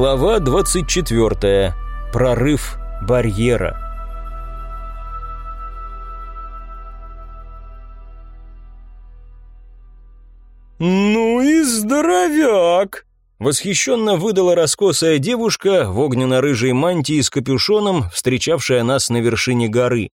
Глава 24. Прорыв барьера. «Ну и здоровяк!» Восхищенно выдала раскосая девушка в огненно-рыжей мантии с капюшоном, встречавшая нас на вершине горы.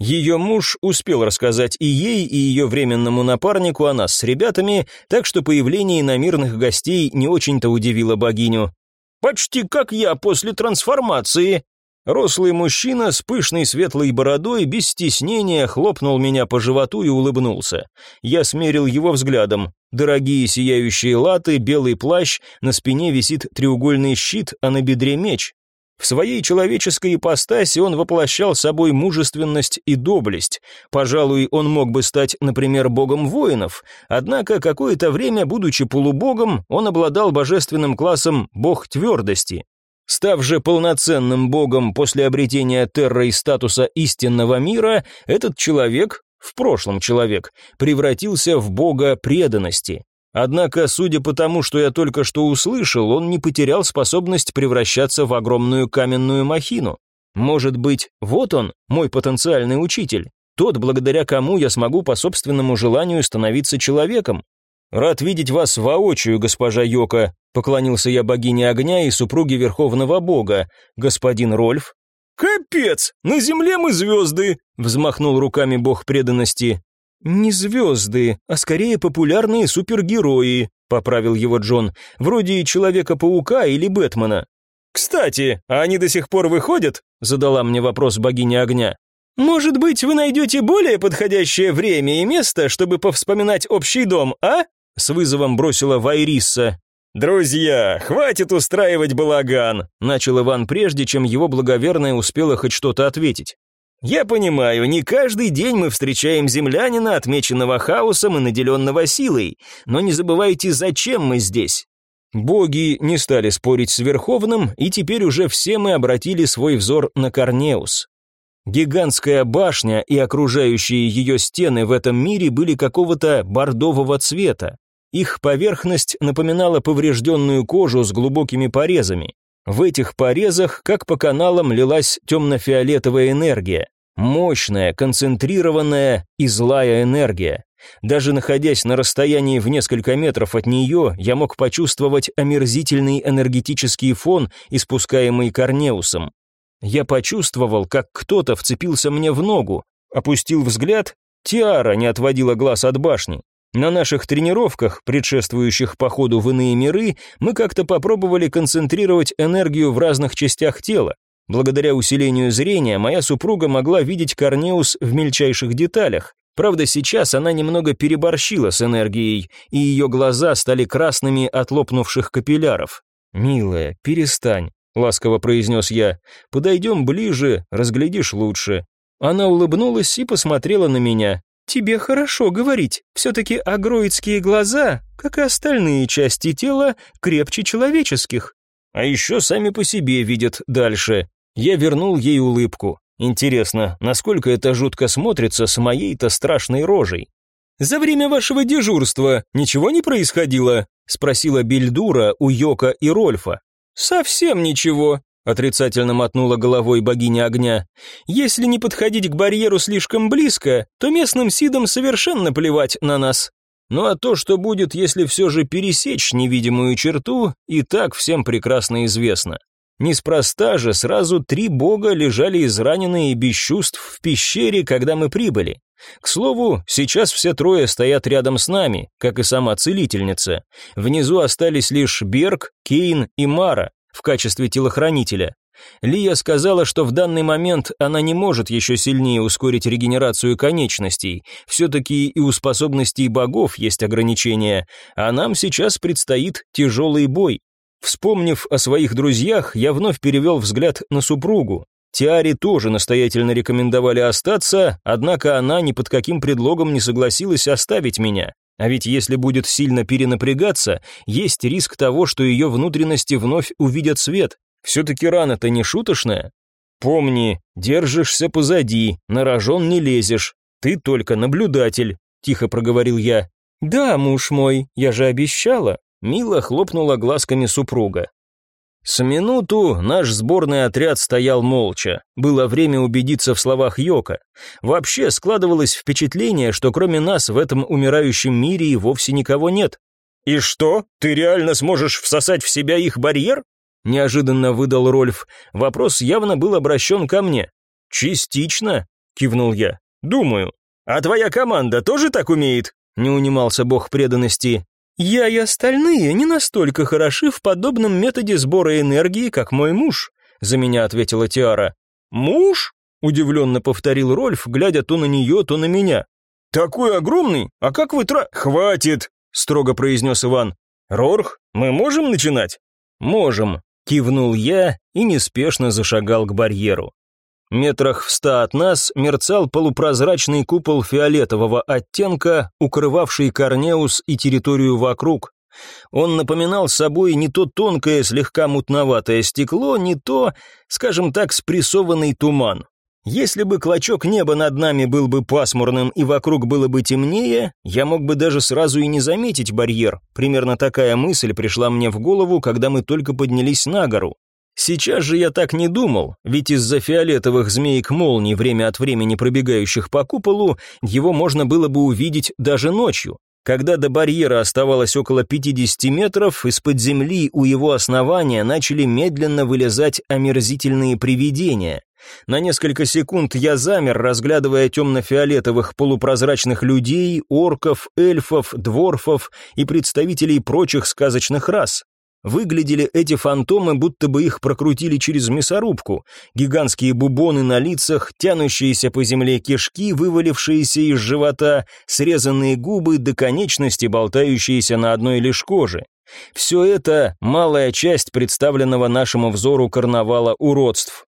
Ее муж успел рассказать и ей, и ее временному напарнику о нас с ребятами, так что появление иномирных гостей не очень-то удивило богиню. Почти как я после трансформации. Рослый мужчина с пышной светлой бородой без стеснения хлопнул меня по животу и улыбнулся. Я смерил его взглядом. Дорогие сияющие латы, белый плащ, на спине висит треугольный щит, а на бедре меч. В своей человеческой ипостаси он воплощал собой мужественность и доблесть. Пожалуй, он мог бы стать, например, богом воинов, однако какое-то время, будучи полубогом, он обладал божественным классом бог твердости. Став же полноценным богом после обретения террой статуса истинного мира, этот человек, в прошлом человек, превратился в бога преданности. Однако, судя по тому, что я только что услышал, он не потерял способность превращаться в огромную каменную махину. Может быть, вот он, мой потенциальный учитель, тот, благодаря кому я смогу по собственному желанию становиться человеком. Рад видеть вас воочию, госпожа Йока, поклонился я богине огня и супруге верховного бога, господин Рольф. Капец, на земле мы звезды, взмахнул руками бог преданности. «Не звезды, а скорее популярные супергерои», — поправил его Джон, «вроде Человека-паука или Бэтмена». «Кстати, а они до сих пор выходят?» — задала мне вопрос богиня огня. «Может быть, вы найдете более подходящее время и место, чтобы повспоминать общий дом, а?» — с вызовом бросила Вайрисса. «Друзья, хватит устраивать балаган», — начал Иван прежде, чем его благоверная успела хоть что-то ответить. Я понимаю, не каждый день мы встречаем землянина, отмеченного хаосом и наделенного силой, но не забывайте, зачем мы здесь. Боги не стали спорить с Верховным, и теперь уже все мы обратили свой взор на Корнеус. Гигантская башня и окружающие ее стены в этом мире были какого-то бордового цвета. Их поверхность напоминала поврежденную кожу с глубокими порезами. В этих порезах, как по каналам, лилась темно-фиолетовая энергия. Мощная, концентрированная и злая энергия. Даже находясь на расстоянии в несколько метров от нее, я мог почувствовать омерзительный энергетический фон, испускаемый Корнеусом. Я почувствовал, как кто-то вцепился мне в ногу, опустил взгляд, Тиара не отводила глаз от башни. На наших тренировках, предшествующих походу в иные миры, мы как-то попробовали концентрировать энергию в разных частях тела. Благодаря усилению зрения моя супруга могла видеть Корнеус в мельчайших деталях. Правда, сейчас она немного переборщила с энергией, и ее глаза стали красными от лопнувших капилляров. «Милая, перестань», — ласково произнес я. «Подойдем ближе, разглядишь лучше». Она улыбнулась и посмотрела на меня. «Тебе хорошо говорить. Все-таки агроидские глаза, как и остальные части тела, крепче человеческих». А еще сами по себе видят дальше. Я вернул ей улыбку. Интересно, насколько это жутко смотрится с моей-то страшной рожей. «За время вашего дежурства ничего не происходило?» — спросила Бельдура у Йока и Рольфа. «Совсем ничего», отрицательно мотнула головой богиня огня. Если не подходить к барьеру слишком близко, то местным сидам совершенно плевать на нас. Ну а то, что будет, если все же пересечь невидимую черту, и так всем прекрасно известно. Неспроста же сразу три бога лежали израненные и без чувств в пещере, когда мы прибыли. К слову, сейчас все трое стоят рядом с нами, как и сама целительница. Внизу остались лишь Берг, Кейн и Мара в качестве телохранителя. Лия сказала, что в данный момент она не может еще сильнее ускорить регенерацию конечностей. Все-таки и у способностей богов есть ограничения, а нам сейчас предстоит тяжелый бой. Вспомнив о своих друзьях, я вновь перевел взгляд на супругу. Тиаре тоже настоятельно рекомендовали остаться, однако она ни под каким предлогом не согласилась оставить меня. А ведь если будет сильно перенапрягаться, есть риск того, что ее внутренности вновь увидят свет. Все-таки рана-то не шуточная. Помни, держишься позади, на рожон не лезешь. Ты только наблюдатель, тихо проговорил я. Да, муж мой, я же обещала. Мила хлопнула глазками супруга. С минуту наш сборный отряд стоял молча. Было время убедиться в словах Йока. Вообще складывалось впечатление, что кроме нас в этом умирающем мире и вовсе никого нет. «И что, ты реально сможешь всосать в себя их барьер?» Неожиданно выдал Рольф. Вопрос явно был обращен ко мне. «Частично», — кивнул я. «Думаю. А твоя команда тоже так умеет?» Не унимался бог преданности. «Я и остальные не настолько хороши в подобном методе сбора энергии, как мой муж», за меня ответила Тиара. «Муж?» – удивленно повторил Рольф, глядя то на нее, то на меня. «Такой огромный? А как вы тра...» «Хватит!» – строго произнес Иван. «Рорх, мы можем начинать?» «Можем», – кивнул я и неспешно зашагал к барьеру. Метрах в ста от нас мерцал полупрозрачный купол фиолетового оттенка, укрывавший Корнеус и территорию вокруг. Он напоминал собой не то тонкое, слегка мутноватое стекло, не то, скажем так, спрессованный туман. Если бы клочок неба над нами был бы пасмурным и вокруг было бы темнее, я мог бы даже сразу и не заметить барьер. Примерно такая мысль пришла мне в голову, когда мы только поднялись на гору. Сейчас же я так не думал, ведь из-за фиолетовых змеек молний, время от времени пробегающих по куполу, его можно было бы увидеть даже ночью. Когда до барьера оставалось около 50 метров, из-под земли у его основания начали медленно вылезать омерзительные привидения. На несколько секунд я замер, разглядывая темно-фиолетовых полупрозрачных людей, орков, эльфов, дворфов и представителей прочих сказочных рас. Выглядели эти фантомы, будто бы их прокрутили через мясорубку. Гигантские бубоны на лицах, тянущиеся по земле кишки, вывалившиеся из живота, срезанные губы до конечности, болтающиеся на одной лишь коже. Все это – малая часть представленного нашему взору карнавала уродств.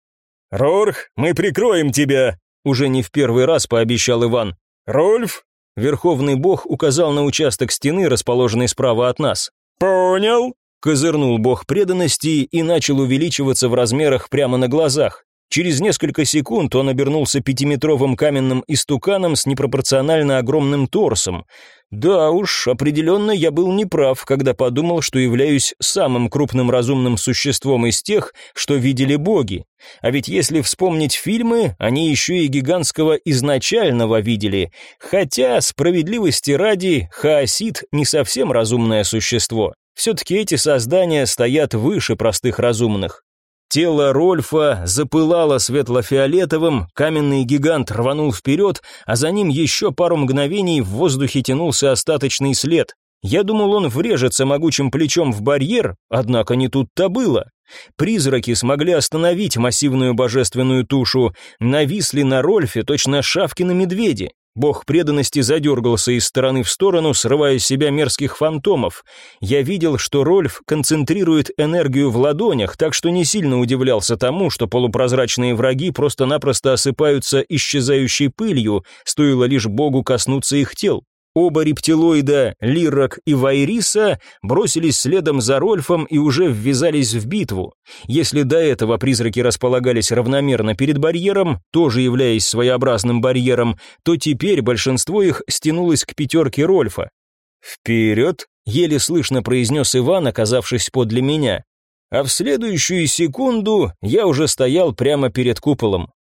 «Рорх, мы прикроем тебя!» – уже не в первый раз пообещал Иван. «Рольф?» – верховный бог указал на участок стены, расположенный справа от нас. «Понял!» Козырнул бог преданности и начал увеличиваться в размерах прямо на глазах. Через несколько секунд он обернулся пятиметровым каменным истуканом с непропорционально огромным торсом. Да уж, определенно я был неправ, когда подумал, что являюсь самым крупным разумным существом из тех, что видели боги. А ведь если вспомнить фильмы, они еще и гигантского изначального видели. Хотя, справедливости ради, хаосит не совсем разумное существо. Все-таки эти создания стоят выше простых разумных. Тело Рольфа запылало светло-фиолетовым, каменный гигант рванул вперед, а за ним еще пару мгновений в воздухе тянулся остаточный след. Я думал, он врежется могучим плечом в барьер, однако не тут-то было. Призраки смогли остановить массивную божественную тушу, нависли на Рольфе точно шавки на медведе. Бог преданности задергался из стороны в сторону, срывая с себя мерзких фантомов. Я видел, что Рольф концентрирует энергию в ладонях, так что не сильно удивлялся тому, что полупрозрачные враги просто-напросто осыпаются исчезающей пылью, стоило лишь Богу коснуться их тел. Оба рептилоида, Лирок и Вайриса, бросились следом за Рольфом и уже ввязались в битву. Если до этого призраки располагались равномерно перед барьером, тоже являясь своеобразным барьером, то теперь большинство их стянулось к пятерке Рольфа. «Вперед!» — еле слышно произнес Иван, оказавшись подле меня. А в следующую секунду я уже стоял прямо перед куполом.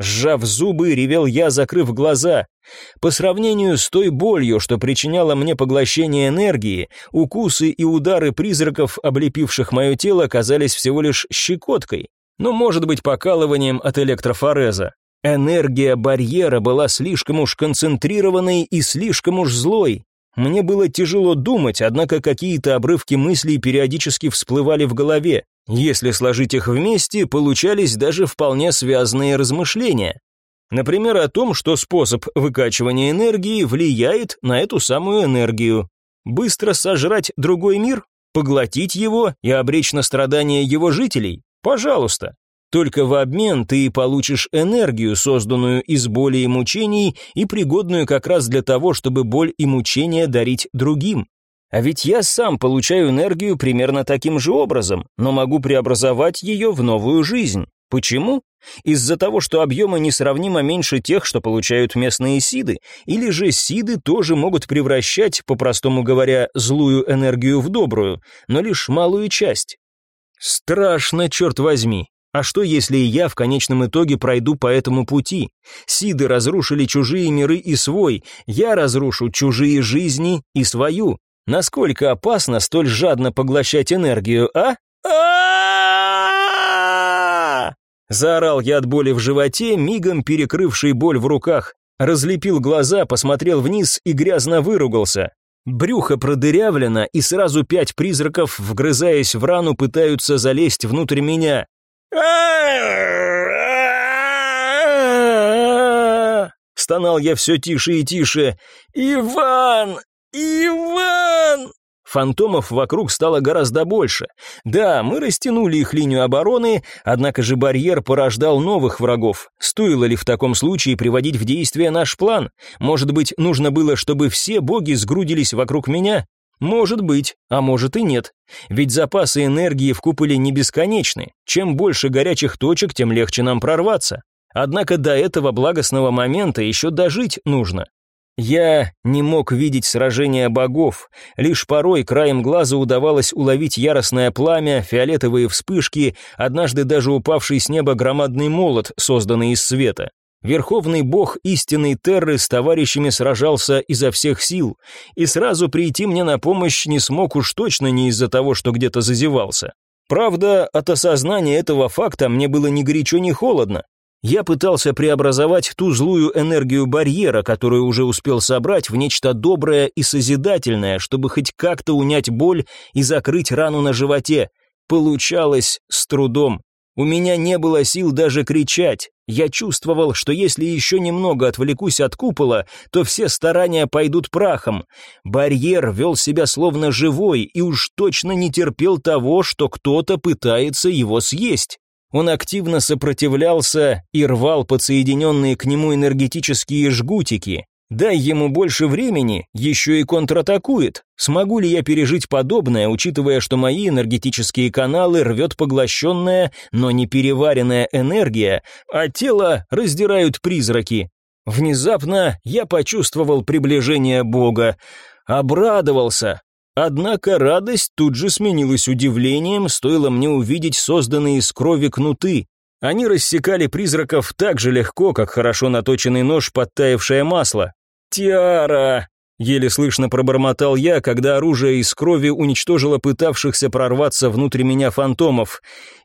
Сжав зубы, ревел я, закрыв глаза. По сравнению с той болью, что причиняло мне поглощение энергии, укусы и удары призраков, облепивших мое тело, казались всего лишь щекоткой. Ну, может быть, покалыванием от электрофореза. Энергия барьера была слишком уж концентрированной и слишком уж злой. Мне было тяжело думать, однако какие-то обрывки мыслей периодически всплывали в голове. Если сложить их вместе, получались даже вполне связанные размышления. Например, о том, что способ выкачивания энергии влияет на эту самую энергию. Быстро сожрать другой мир? Поглотить его и обречь на страдания его жителей? Пожалуйста. Только в обмен ты получишь энергию, созданную из боли и мучений, и пригодную как раз для того, чтобы боль и мучения дарить другим. А ведь я сам получаю энергию примерно таким же образом, но могу преобразовать ее в новую жизнь. Почему? Из-за того, что объемы несравнимо меньше тех, что получают местные сиды, или же сиды тоже могут превращать, по-простому говоря, злую энергию в добрую, но лишь малую часть. Страшно, черт возьми. А что, если я в конечном итоге пройду по этому пути? Сиды разрушили чужие миры и свой, я разрушу чужие жизни и свою. Насколько опасно столь жадно поглощать энергию, а? Заорал я от боли в животе, мигом перекрывший боль в руках. Разлепил глаза, посмотрел вниз и грязно выругался. Брюхо продырявлено, и сразу пять призраков, вгрызаясь в рану, пытаются залезть внутрь меня. Стонал я все тише и тише. «Иван! «Иван!» Фантомов вокруг стало гораздо больше. Да, мы растянули их линию обороны, однако же барьер порождал новых врагов. Стоило ли в таком случае приводить в действие наш план? Может быть, нужно было, чтобы все боги сгрудились вокруг меня? Может быть, а может и нет. Ведь запасы энергии в куполе не бесконечны. Чем больше горячих точек, тем легче нам прорваться. Однако до этого благостного момента еще дожить нужно. Я не мог видеть сражения богов, лишь порой краем глаза удавалось уловить яростное пламя, фиолетовые вспышки, однажды даже упавший с неба громадный молот, созданный из света. Верховный бог истинной Терры с товарищами сражался изо всех сил, и сразу прийти мне на помощь не смог уж точно не из-за того, что где-то зазевался. Правда, от осознания этого факта мне было ни горячо, ни холодно. Я пытался преобразовать ту злую энергию барьера, которую уже успел собрать, в нечто доброе и созидательное, чтобы хоть как-то унять боль и закрыть рану на животе. Получалось с трудом. У меня не было сил даже кричать. Я чувствовал, что если еще немного отвлекусь от купола, то все старания пойдут прахом. Барьер вел себя словно живой и уж точно не терпел того, что кто-то пытается его съесть. Он активно сопротивлялся и рвал подсоединенные к нему энергетические жгутики. Дай ему больше времени, еще и контратакует. Смогу ли я пережить подобное, учитывая, что мои энергетические каналы рвет поглощенная, но не переваренная энергия, а тело раздирают призраки? Внезапно я почувствовал приближение Бога. Обрадовался, Однако радость тут же сменилась удивлением, стоило мне увидеть созданные из крови кнуты. Они рассекали призраков так же легко, как хорошо наточенный нож, подтаявшее масло. «Тиара!» — еле слышно пробормотал я, когда оружие из крови уничтожило пытавшихся прорваться внутрь меня фантомов.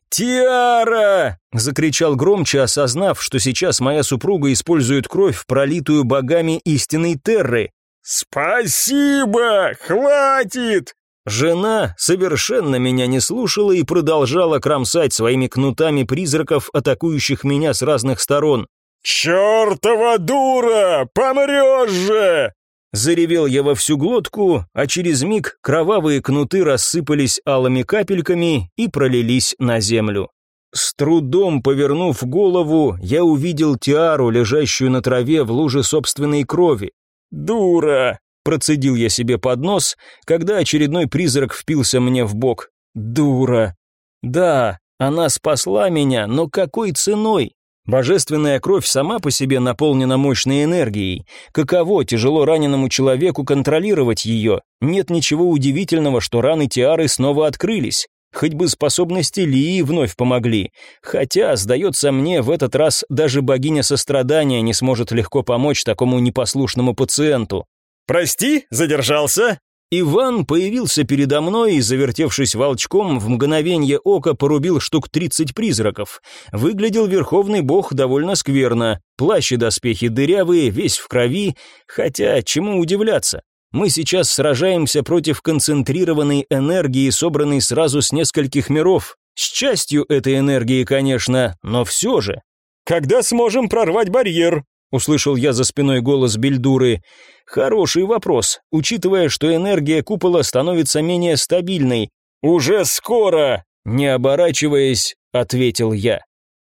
«Тиара!» — закричал громче, осознав, что сейчас моя супруга использует кровь, пролитую богами истинной Терры. «Спасибо! Хватит!» Жена совершенно меня не слушала и продолжала кромсать своими кнутами призраков, атакующих меня с разных сторон. «Чертова дура! Помрешь же!» Заревел я во всю глотку, а через миг кровавые кнуты рассыпались алыми капельками и пролились на землю. С трудом повернув голову, я увидел Тиару, лежащую на траве в луже собственной крови. «Дура!» – процедил я себе под нос, когда очередной призрак впился мне в бок. «Дура!» «Да, она спасла меня, но какой ценой?» Божественная кровь сама по себе наполнена мощной энергией. Каково тяжело раненому человеку контролировать ее? Нет ничего удивительного, что раны Тиары снова открылись. Хоть бы способности Лии вновь помогли. Хотя, сдается мне, в этот раз даже богиня сострадания не сможет легко помочь такому непослушному пациенту. «Прости, задержался?» Иван появился передо мной и, завертевшись волчком, в мгновение ока порубил штук тридцать призраков. Выглядел верховный бог довольно скверно. Плащ и доспехи дырявые, весь в крови, хотя чему удивляться? Мы сейчас сражаемся против концентрированной энергии, собранной сразу с нескольких миров. С частью этой энергии, конечно, но все же. «Когда сможем прорвать барьер?» — услышал я за спиной голос Бельдуры. «Хороший вопрос, учитывая, что энергия купола становится менее стабильной». «Уже скоро!» — не оборачиваясь, ответил я.